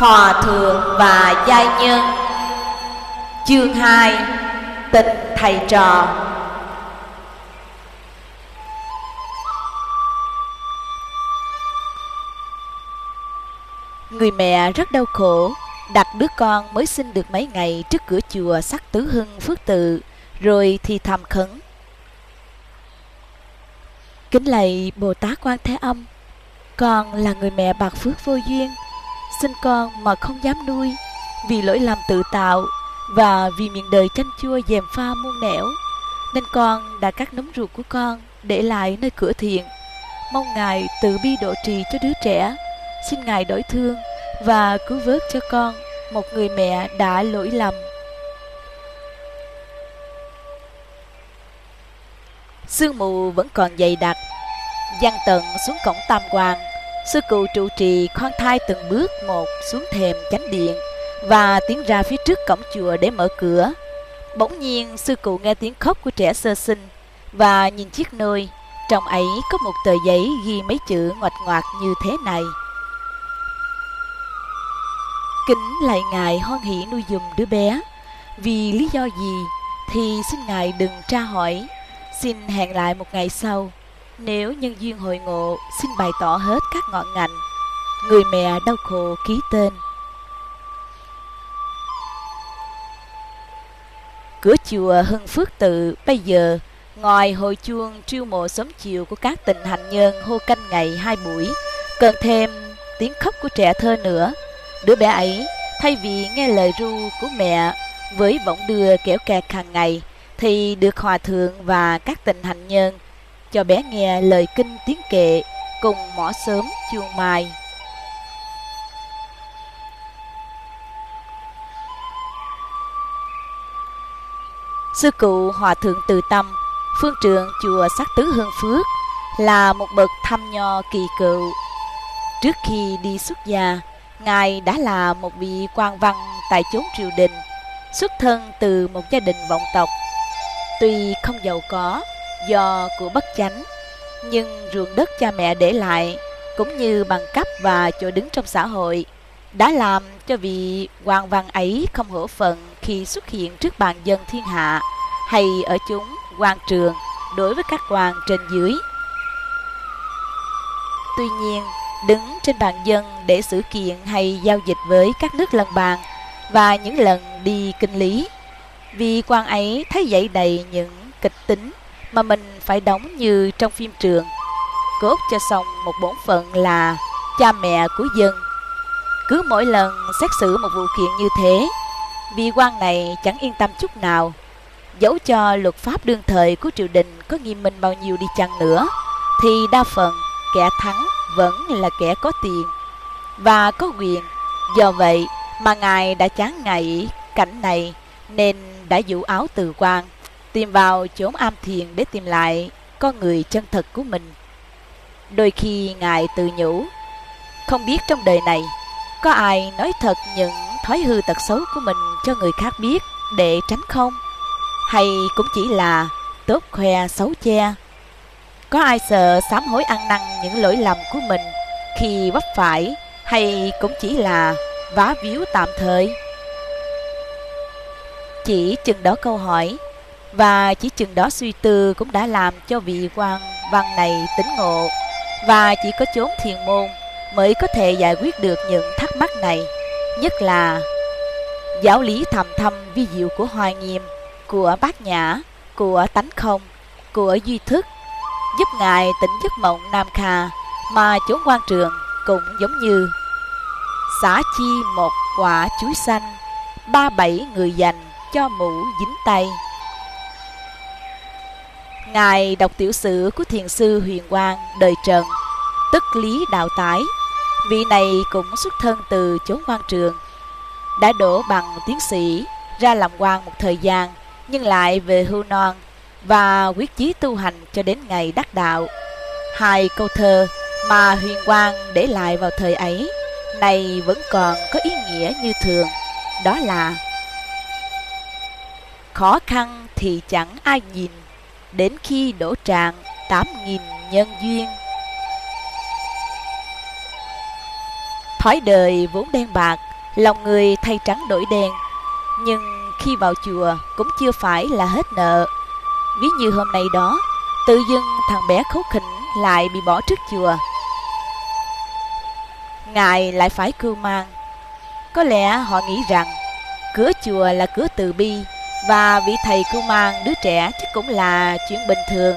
Hòa thượng và giai nhân. Chương 2 Tình thầy trò. Người mẹ rất đau khổ, Đặt đứa con mới sinh được mấy ngày trước cửa chùa sắc tứ hưng phước tự, Rồi thì thầm khấn. Kính lạy Bồ Tát Quan Thế Âm, Con là người mẹ bạc phước vô duyên Sinh con mà không dám nuôi, Vì lỗi lầm tự tạo Và vì miệng đời chanh chua dèm pha muôn nẻo Nên con đã cắt nấm ruột của con Để lại nơi cửa thiện. Mong Ngài tự bi độ trì cho đứa trẻ. Xin Ngài đổi thương Và cứu vớt cho con Một người mẹ đã lỗi lầm. Sương mù vẫn còn dày đặc Văn tận xuống cổng tam quan Sư cụ trụ trì khoan thai từng bước một xuống thềm chánh điện Và tiến ra phía trước cổng chùa để mở cửa. Bỗng nhiên, sư cụ nghe tiếng khóc của trẻ sơ sinh Và nhìn chiếc nôi. Trong ấy có một tờ giấy ghi mấy chữ ngoạch ngoạc như thế này. Kính lại ngài hoan hỷ nuôi dùm đứa bé. Vì lý do gì thì xin ngài đừng tra hỏi. Xin hẹn lại một ngày sau. Nếu nhân duyên hội ngộ Xin bày tỏ hết các ngọn ngành, Người mẹ đau khổ ký tên. Cửa chùa Hưng Phước Tự bây giờ, Ngoài hồi chuông triêu mộ sớm chiều của các tình hành nhân hô canh ngày hai buổi Cần thêm tiếng khóc của trẻ thơ nữa. Đứa bé ấy, thay vì nghe lời ru của mẹ với võng đưa kéo kẹt hàng ngày, thì được hòa thượng và các tình hành nhân cho bé nghe lời kinh tiếng kệ cùng mỏ sớm chuông mai. Sư cụ Hòa Thượng Từ Tâm, phương trượng chùa Sắc Tứ Hương Phước là một bậc thăm nho kỳ cựu. Trước khi đi xuất gia, Ngài đã là một vị quan văn tại chốn triều đình, xuất thân từ một gia đình vọng tộc Tuy không giàu có do của bất chánh, nhưng ruộng đất cha mẹ để lại cũng như bằng cấp và chỗ đứng trong xã hội đã làm cho vị hoàng văn ấy không hổ phận khi xuất hiện trước bàn dân thiên hạ hay ở chúng quan trường đối với các quan trên dưới. Tuy nhiên, đứng trên bàn dân để xử kiện hay giao dịch với các nước lân bàn và những lần đi kinh lý vì quan ấy thấy dậy đầy những kịch tính mà mình phải đóng như trong phim trường. Cốt cho xong một bổn phận là cha mẹ của dân. Cứ mỗi lần xét xử một vụ kiện như thế, vị quan này chẳng yên tâm chút nào. Dẫu cho luật pháp đương thời của triều đình có nghiêm minh bao nhiêu đi chăng nữa, thì đa phần kẻ thắng vẫn là kẻ có tiền và có quyền. Do vậy mà ngài đã chán ngại cảnh này nên đã dụ áo từ quan, tìm vào chốn am thiền để tìm lại con người chân thật của mình. Đôi khi Ngài tự nhủ, không biết trong đời này có ai nói thật những thói hư tật xấu của mình cho người khác biết để tránh không? Hay cũng chỉ là tốt khoe xấu che? Có ai sợ sám hối ăn năn những lỗi lầm của mình khi vấp phải hay cũng chỉ là vá víu tạm thời? Chỉ chừng đó câu hỏi và chỉ chừng đó suy tư cũng đã làm cho vị quan văn này tỉnh ngộ. Và chỉ có chốn thiền môn mới có thể giải quyết được những thắc mắc này. Nhất là giáo lý thầm thâm vi diệu của Hoài Nghiêm Của Bát Nhã, của Tánh Không, của Duy Thức. Giúp Ngài tỉnh giấc mộng Nam Kha Mà chốn quan trường cũng giống như Xả chi một quả chuối xanh Ba bảy người dành cho mũ dính tay. Ngài đọc tiểu sử của thiền sư Huyền Quang đời Trần, tức Lý Đạo Tái. Vị này cũng xuất thân từ chốn quan trường. Đã đổ bằng tiến sĩ, ra làm quan một thời gian, nhưng lại về hưu non và quyết chí tu hành cho đến ngày đắc đạo. Hai câu thơ mà Huyền Quang để lại vào thời ấy, này vẫn còn có ý nghĩa như thường. Đó là Khó khăn thì chẳng ai nhìn Đến khi đổ trạng tám nghìn nhân duyên. Thói đời vốn đen bạc, Lòng người thay trắng đổi đen, Nhưng khi vào chùa cũng chưa phải là hết nợ. Ví như hôm nay đó, Tự dưng thằng bé khấu khỉnh lại bị bỏ trước chùa. Ngài lại phải cưu mang. Có lẽ họ nghĩ rằng, Cửa chùa là cửa từ bi và vị thầy cưu mang đứa trẻ chắc cũng là chuyện bình thường,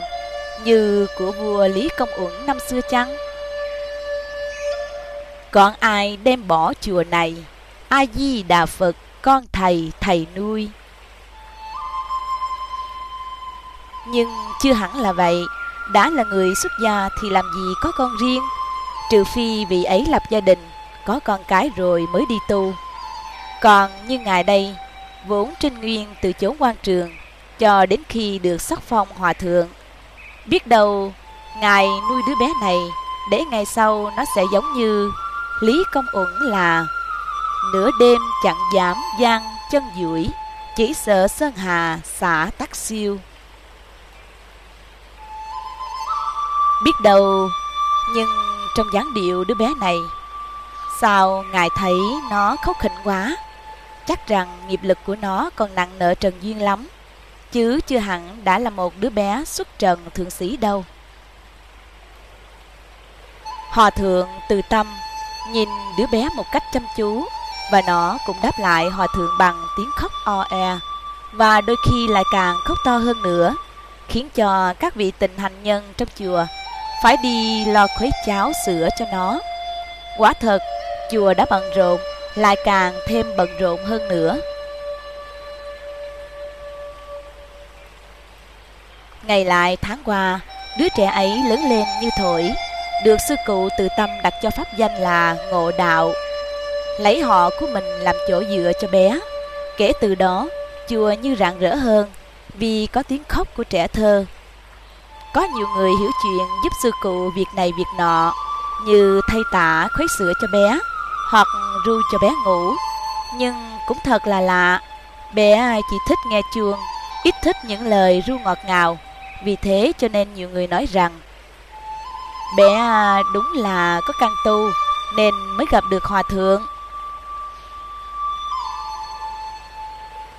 Như của vua Lý Công Uẩn năm xưa chăng? Còn ai đem bỏ chùa này A-di-đà Phật, con thầy thầy nuôi? Nhưng chưa hẳn là vậy, Đã là người xuất gia thì làm gì có con riêng? Trừ phi vị ấy lập gia đình, Có con cái rồi mới đi tu. Còn như ngài đây Vốn trinh nguyên từ chốn quan trường, Cho đến khi được sắc phong hòa thượng. Biết đâu, Ngài nuôi đứa bé này, Để ngày sau nó sẽ giống như Lý Công Uẩn là. Nửa đêm chẳng giảm gian chân duỗi, Chỉ sợ Sơn Hà xả tắc siêu. Biết đâu, Nhưng trong dáng điệu đứa bé này, Sao ngài thấy nó khóc khỉnh quá? Chắc rằng nghiệp lực của nó còn nặng nợ trần duyên lắm Chứ chưa hẳn đã là một đứa bé xuất trần thượng sĩ đâu Hòa thượng từ tâm Nhìn đứa bé một cách chăm chú Và nó cũng đáp lại hòa thượng bằng tiếng khóc o e Và đôi khi lại càng khóc to hơn nữa Khiến cho các vị tình hành nhân trong chùa phải đi lo khuấy cháo sữa cho nó. Quả thật, chùa đã bận rộn, lại càng thêm bận rộn hơn nữa. Ngày lại tháng qua, đứa trẻ ấy lớn lên như thổi, được sư cụ từ tâm đặt cho pháp danh là Ngộ Đạo. Lấy họ của mình làm chỗ dựa cho bé. Kể từ đó, chùa như rạng rỡ hơn vì có tiếng khóc của trẻ thơ có nhiều người hiểu chuyện giúp sư cụ việc này việc nọ Như thay tả khuấy sữa cho bé Hoặc ru cho bé ngủ. Nhưng cũng thật là lạ, Bé chỉ thích nghe chuông, Ít thích những lời ru ngọt ngào. Vì thế cho nên nhiều người nói rằng, Bé đúng là có căn tu, Nên mới gặp được hòa thượng.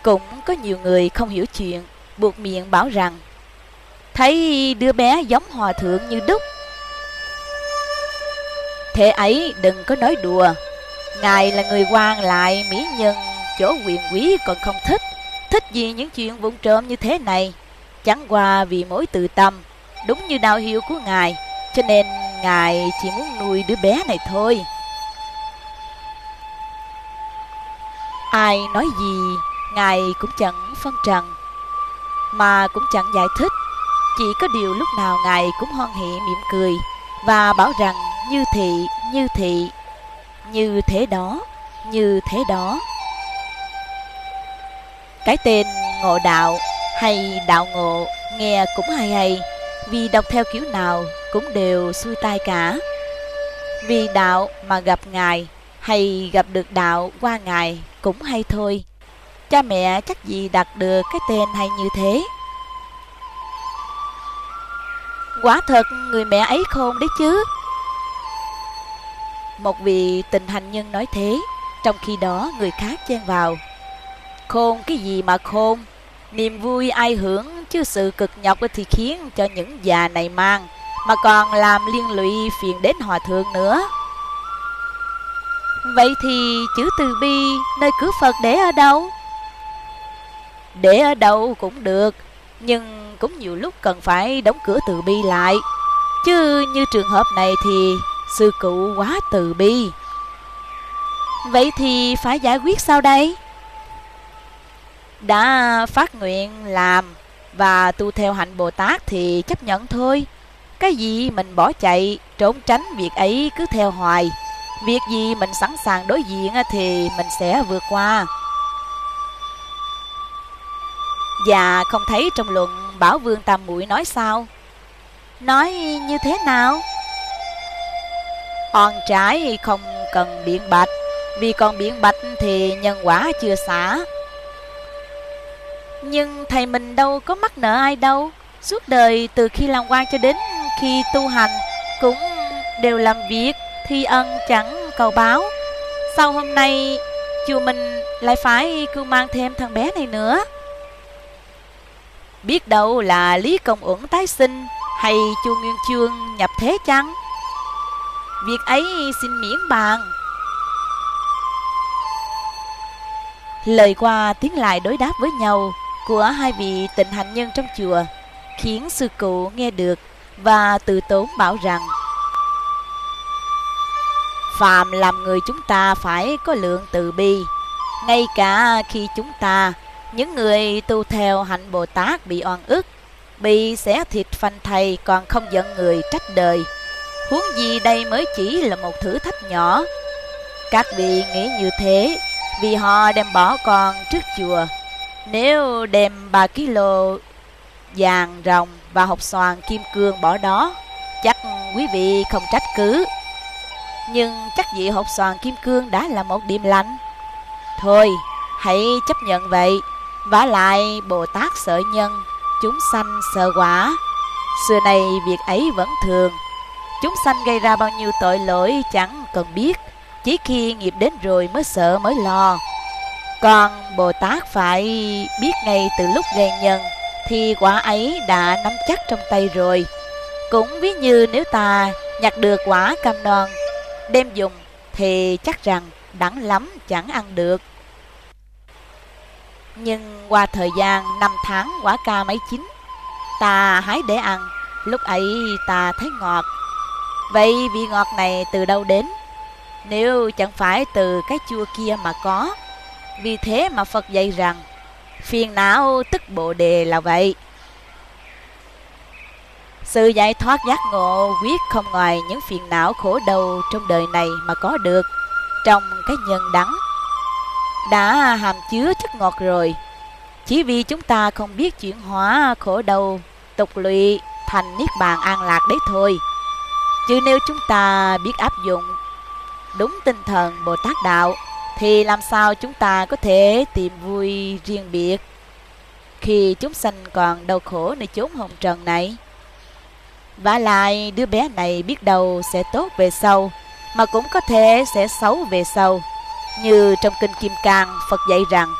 Cũng có nhiều người không hiểu chuyện, Buộc miệng bảo rằng, Thấy đứa bé giống hòa thượng như đúc Thế ấy đừng có nói đùa Ngài là người quan lại mỹ nhân Chỗ quyền quý còn không thích. Thích gì những chuyện vụng trộm như thế này? Chẳng qua vì mối từ tâm Đúng như đạo hiệu của Ngài Cho nên Ngài chỉ muốn nuôi đứa bé này thôi. Ai nói gì Ngài cũng chẳng phân trần Mà cũng chẳng giải thích. Chỉ có điều lúc nào Ngài cũng hoan hỷ mỉm cười Và bảo rằng như thị, như thị. Như thế đó, như thế đó. Cái tên ngộ đạo hay đạo ngộ nghe cũng hay hay Vì đọc theo kiểu nào cũng đều xuôi tai cả. Vì đạo mà gặp Ngài hay gặp được đạo qua Ngài cũng hay thôi. Cha mẹ chắc gì đặt được cái tên hay như thế? Quả thật người mẹ ấy khôn đấy chứ. Một vị tình hành nhân nói thế, Trong khi đó người khác chen vào. Khôn cái gì mà khôn? Niềm vui ai hưởng? Chứ sự cực nhọc thì khiến cho những già này mang, Mà còn làm liên lụy phiền đến hòa thượng nữa. Vậy thì chữ từ bi nơi cửa Phật để ở đâu? Để ở đâu cũng được, Nhưng cũng nhiều lúc cần phải đóng cửa từ bi lại. Chứ như trường hợp này thì sư cụ quá từ bi Vậy thì phải giải quyết sao đây? Đã phát nguyện làm và tu theo hạnh Bồ Tát thì chấp nhận thôi Cái gì mình bỏ chạy, trốn tránh việc ấy cứ theo hoài Việc gì mình sẵn sàng đối diện thì mình sẽ vượt qua Và không thấy trong luận Bảo Vương Tam Mũi nói sao? Nói như thế nào? Oan trái không cần biện bạch, Vì còn biện bạch thì nhân quả chưa xả. Nhưng thầy mình đâu có mắc nợ ai đâu, Suốt đời từ khi làm quan cho đến khi tu hành Cũng đều làm việc, thi ân chẳng cầu báo. Sau hôm nay, chùa mình lại phải cứ mang thêm thằng bé này nữa. Biết đâu là Lý Công Uẩn tái sinh Hay chu Nguyên Chương nhập thế chăng? Việc ấy xin miễn bàn. Lời qua tiếng lại đối đáp với nhau Của hai vị tịnh hạnh nhân trong chùa, Khiến sư cụ nghe được Và tự tốn bảo rằng, Phàm làm người chúng ta phải có lượng từ bi, Ngay cả khi chúng ta, Những người tu theo hạnh Bồ Tát bị oan ức, Bị xé thịt phanh thầy còn không giận người trách đời. Huống gì đây mới chỉ là một thử thách nhỏ. Các vị nghĩ như thế, Vì họ đem bỏ con trước chùa. Nếu đem 3 kg vàng rồng và hộp xoàn kim cương bỏ đó, Chắc quý vị không trách cứ. Nhưng chắc vị hộp xoàn kim cương đã là một điểm lành. Thôi, hãy chấp nhận vậy. Vả lại Bồ Tát sợ nhân, Chúng sanh sợ quả. Xưa nay việc ấy vẫn thường. Chúng sanh gây ra bao nhiêu tội lỗi chẳng cần biết Chỉ khi nghiệp đến rồi mới sợ mới lo Còn Bồ Tát phải biết ngay từ lúc gây nhân Thì quả ấy đã nắm chắc trong tay rồi Cũng ví như nếu ta nhặt được quả cam non đem dùng thì chắc rằng đắng lắm chẳng ăn được. Nhưng qua thời gian năm tháng quả ca ấy chín, ta hái để ăn, lúc ấy ta thấy ngọt. Vậy vị ngọt này từ đâu đến? Nếu chẳng phải từ cái chua kia mà có. Vì thế mà Phật dạy rằng, phiền não tức bộ đề là vậy. Sự giải thoát giác ngộ quyết không ngoài những phiền não khổ đau trong đời này mà có được trong cái nhân đắng. Đã hàm chứa chất ngọt rồi, chỉ vì chúng ta không biết chuyển hóa khổ đau, tục lụy thành niết bàn an lạc đấy thôi. Chứ nếu chúng ta biết áp dụng đúng tinh thần Bồ Tát Đạo, thì làm sao chúng ta có thể tìm vui riêng biệt khi chúng sanh còn đau khổ nơi chốn hồng trần này? Và lại đứa bé này biết đâu sẽ tốt về sau Mà cũng có thể sẽ xấu về sau Như trong Kinh Kim Cang Phật dạy rằng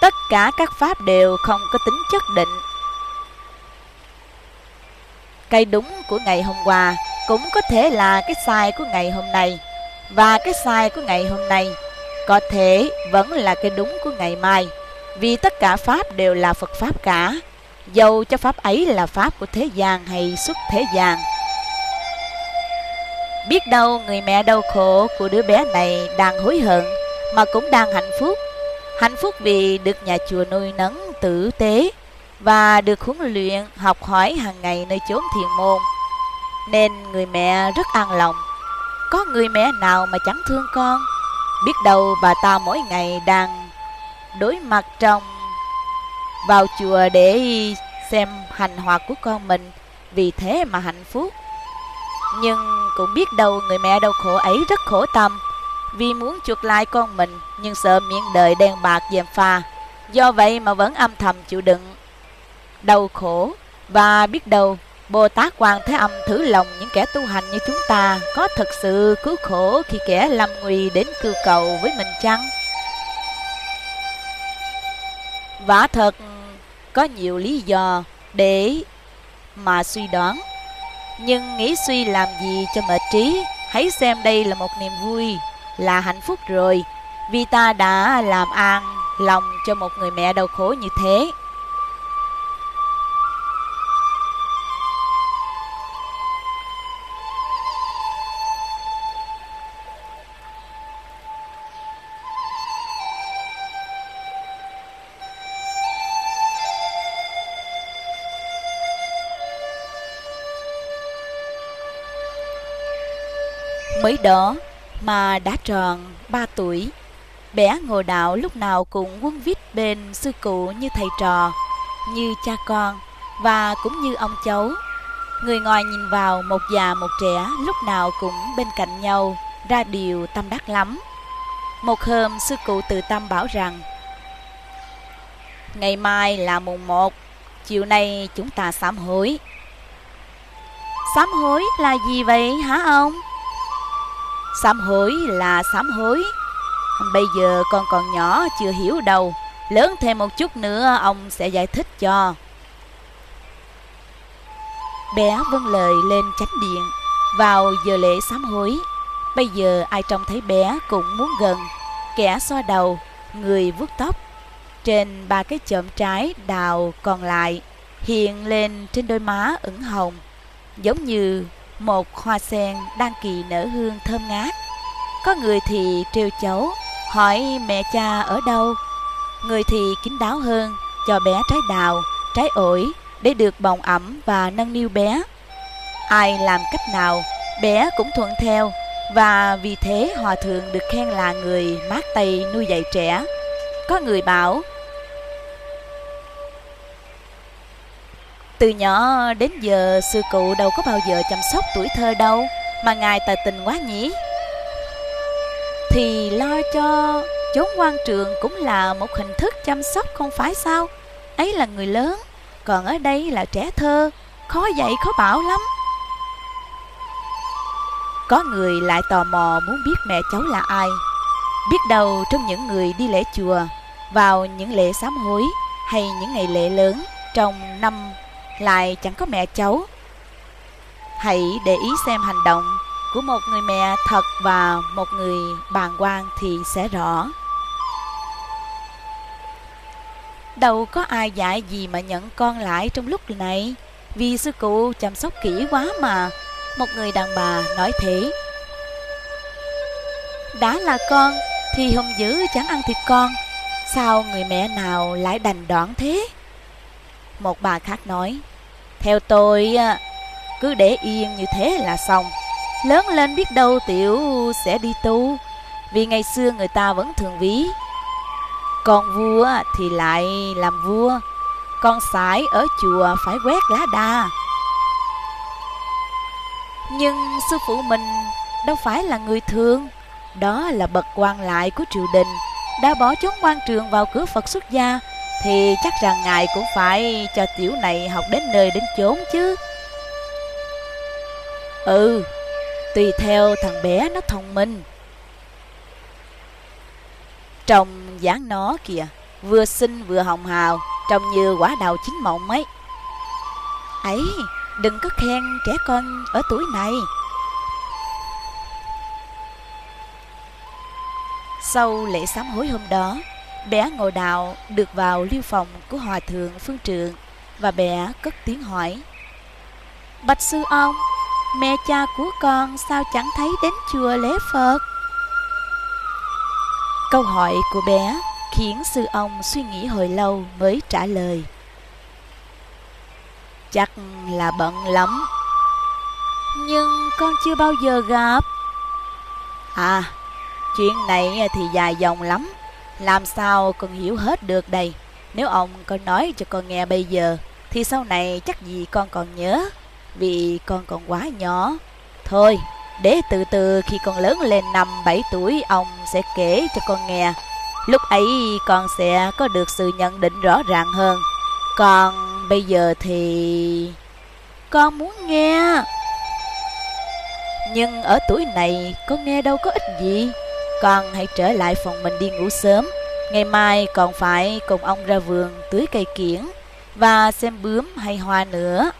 Tất cả các pháp đều không có tính chất định Cái đúng của ngày hôm qua cũng có thể là cái sai của ngày hôm nay Và cái sai của ngày hôm nay Có thể vẫn là cái đúng của ngày mai, Vì tất cả pháp đều là Phật Pháp cả dầu cho pháp ấy là pháp của thế gian hay xuất thế gian. Biết đâu người mẹ đau khổ của đứa bé này đang hối hận mà cũng đang hạnh phúc. Hạnh phúc vì được nhà chùa nuôi nấng tử tế và được huấn luyện học hỏi hàng ngày nơi chốn thiền môn. Nên người mẹ rất an lòng. Có người mẹ nào mà chẳng thương con. Biết đâu bà ta mỗi ngày đang đối mặt trong vào chùa để xem hành hoạt của con mình vì thế mà hạnh phúc. Nhưng cũng biết đâu người mẹ đau khổ ấy rất khổ tâm vì muốn chuộc lại con mình, nhưng sợ miệng đời đen bạc dèm pha. Do vậy mà vẫn âm thầm chịu đựng đau khổ và biết đâu Bồ Tát Quan Thế Âm thử lòng những kẻ tu hành như chúng ta có thật sự cứu khổ khi kẻ lâm nguy đến cư cầu với mình chăng? Vả thật có nhiều lý do để mà suy đoán. Nhưng nghĩ suy làm gì cho mệt trí, hãy xem đây là một niềm vui, là hạnh phúc rồi, vì ta đã làm an lòng cho một người mẹ đau khổ như thế. Mới đó mà đã tròn 3 tuổi, bé ngồi đạo lúc nào cũng quân vít bên sư cụ như thầy trò, như cha con và cũng như ông cháu. Người ngoài nhìn vào một già một trẻ lúc nào cũng bên cạnh nhau, ra điều tâm đắc lắm. Một hôm sư cụ từ tâm bảo rằng Ngày mai là mùng một, chiều nay chúng ta sám hối. Sám hối là gì vậy hả ông? Sám hối là sám hối. Bây giờ con còn nhỏ, chưa hiểu đâu. Lớn thêm một chút nữa, ông sẽ giải thích cho. Bé vâng lời lên chánh điện, Vào giờ lễ sám hối. Bây giờ ai trông thấy bé cũng muốn gần. Kẻ xoa đầu, Người vuốt tóc. Trên ba cái chợm trái đào còn lại, Hiện lên trên đôi má ửng hồng, Giống như một hoa sen đang kỳ nở hương thơm ngát. Có người thì trêu cháu Hỏi mẹ cha ở đâu. Người thì kín đáo hơn Cho bé trái đào, trái ổi Để được bồng ẩm và nâng niu bé. Ai làm cách nào Bé cũng thuận theo Và vì thế hòa thượng được khen là người mát tay nuôi dạy trẻ. Có người bảo Từ nhỏ đến giờ, sư cụ đâu có bao giờ chăm sóc tuổi thơ đâu, Mà ngài tài tình quá nhỉ. Thì lo cho chốn quan trường cũng là một hình thức chăm sóc không phải sao? Ấy là người lớn, Còn ở đây là trẻ thơ, Khó dạy, khó bảo lắm. Có người lại tò mò muốn biết mẹ cháu là ai. Biết đâu trong những người đi lễ chùa, Vào những lễ sám hối Hay những ngày lễ lớn Trong năm lại chẳng có mẹ cháu. Hãy để ý xem hành động của một người mẹ thật và một người bàng quan thì sẽ rõ. Đâu có ai dạy gì mà nhận con lại trong lúc này, Vì sư cụ chăm sóc kỹ quá mà Một người đàn bà nói thế. Đã là con thì hùng dữ chẳng ăn thịt con, Sao người mẹ nào lại đành đoạn thế? Một bà khác nói theo tôi cứ để yên như thế là xong. Lớn lên biết đâu tiểu sẽ đi tu, Vì ngày xưa người ta vẫn thường ví. Con vua thì lại làm vua, Con sải ở chùa phải quét lá đa. Nhưng sư phụ mình đâu phải là người thường, Đó là bậc quan lại của triều đình, Đã bỏ chốn quan trường vào cửa Phật xuất gia thì chắc rằng ngài cũng phải cho tiểu này học đến nơi đến chốn chứ. Ừ, tùy theo thằng bé nó thông minh. Trông dáng nó kìa Vừa xinh vừa hồng hào Trông như quả đào chín mộng ấy. Ấy Đừng có khen trẻ con ở tuổi này. Sau lễ sám hối hôm đó Bé ngồi đào được vào liêu phòng của Hòa Thượng Phương Trượng Và bé cất tiếng hỏi Bạch sư ông Mẹ cha của con sao chẳng thấy đến chùa lễ Phật Câu hỏi của bé khiến sư ông suy nghĩ hồi lâu mới trả lời. Chắc là bận lắm. Nhưng con chưa bao giờ gặp. À, chuyện này thì dài dòng lắm. Làm sao con hiểu hết được đây? Nếu ông có nói cho con nghe bây giờ, thì sau này chắc gì con còn nhớ. Vì con còn quá nhỏ. Thôi, để từ từ khi con lớn lên năm 7 tuổi ông sẽ kể cho con nghe. Lúc ấy con sẽ có được sự nhận định rõ ràng hơn. Còn bây giờ thì... Con muốn nghe. Nhưng ở tuổi này con nghe đâu có ích gì. Con hãy trở lại phòng mình đi ngủ sớm. Ngày mai còn phải cùng ông ra vườn tưới cây kiển và xem bướm hay hoa nữa.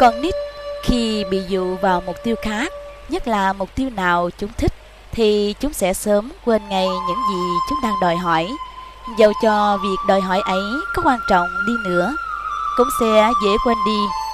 Con nít khi bị dụ vào mục tiêu khác, nhất là mục tiêu nào chúng thích, thì chúng sẽ sớm quên ngay những gì chúng đang đòi hỏi. Dầu cho việc đòi hỏi ấy có quan trọng đi nữa, cũng sẽ dễ quên đi.